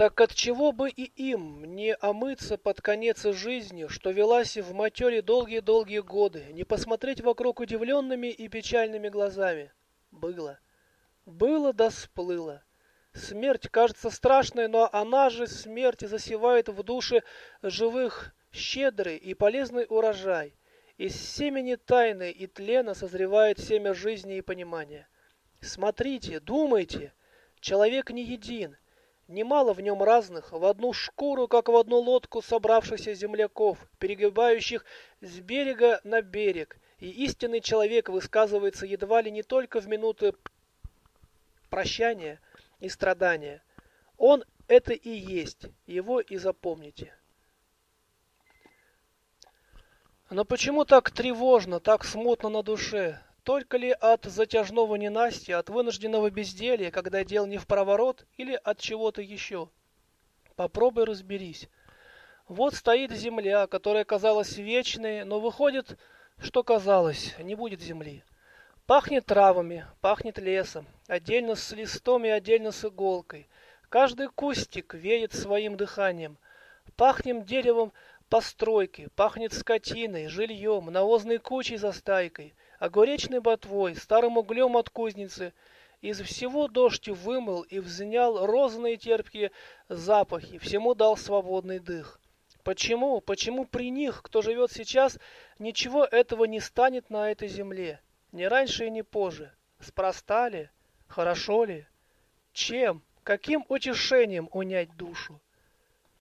Так от чего бы и им не омыться под конец жизни, что велась в матере долгие-долгие годы, не посмотреть вокруг удивленными и печальными глазами? Было. Было да сплыло. Смерть кажется страшной, но она же, смерть, засевает в душе живых щедрый и полезный урожай. Из семени тайны и тлена созревает семя жизни и понимания. Смотрите, думайте, человек не един. Немало в нем разных, в одну шкуру, как в одну лодку собравшихся земляков, перегибающих с берега на берег. И истинный человек высказывается едва ли не только в минуты прощания и страдания. Он это и есть, его и запомните. Но почему так тревожно, так смутно на душе? Только ли от затяжного ненастья, от вынужденного безделья, когда дел не в проворот, или от чего-то еще? Попробуй разберись. Вот стоит земля, которая казалась вечной, но выходит, что казалось, не будет земли. Пахнет травами, пахнет лесом, отдельно с листом и отдельно с иголкой. Каждый кустик веет своим дыханием. Пахнем деревом постройки, пахнет скотиной, жильем, навозной кучей за стайкой, огуречной ботвой, старым углем от кузницы. Из всего дождь вымыл и взнял розные терпкие запахи, всему дал свободный дых. Почему, почему при них, кто живет сейчас, ничего этого не станет на этой земле? Ни раньше и ни позже. Спроста ли? Хорошо ли? Чем? Каким утешением унять душу?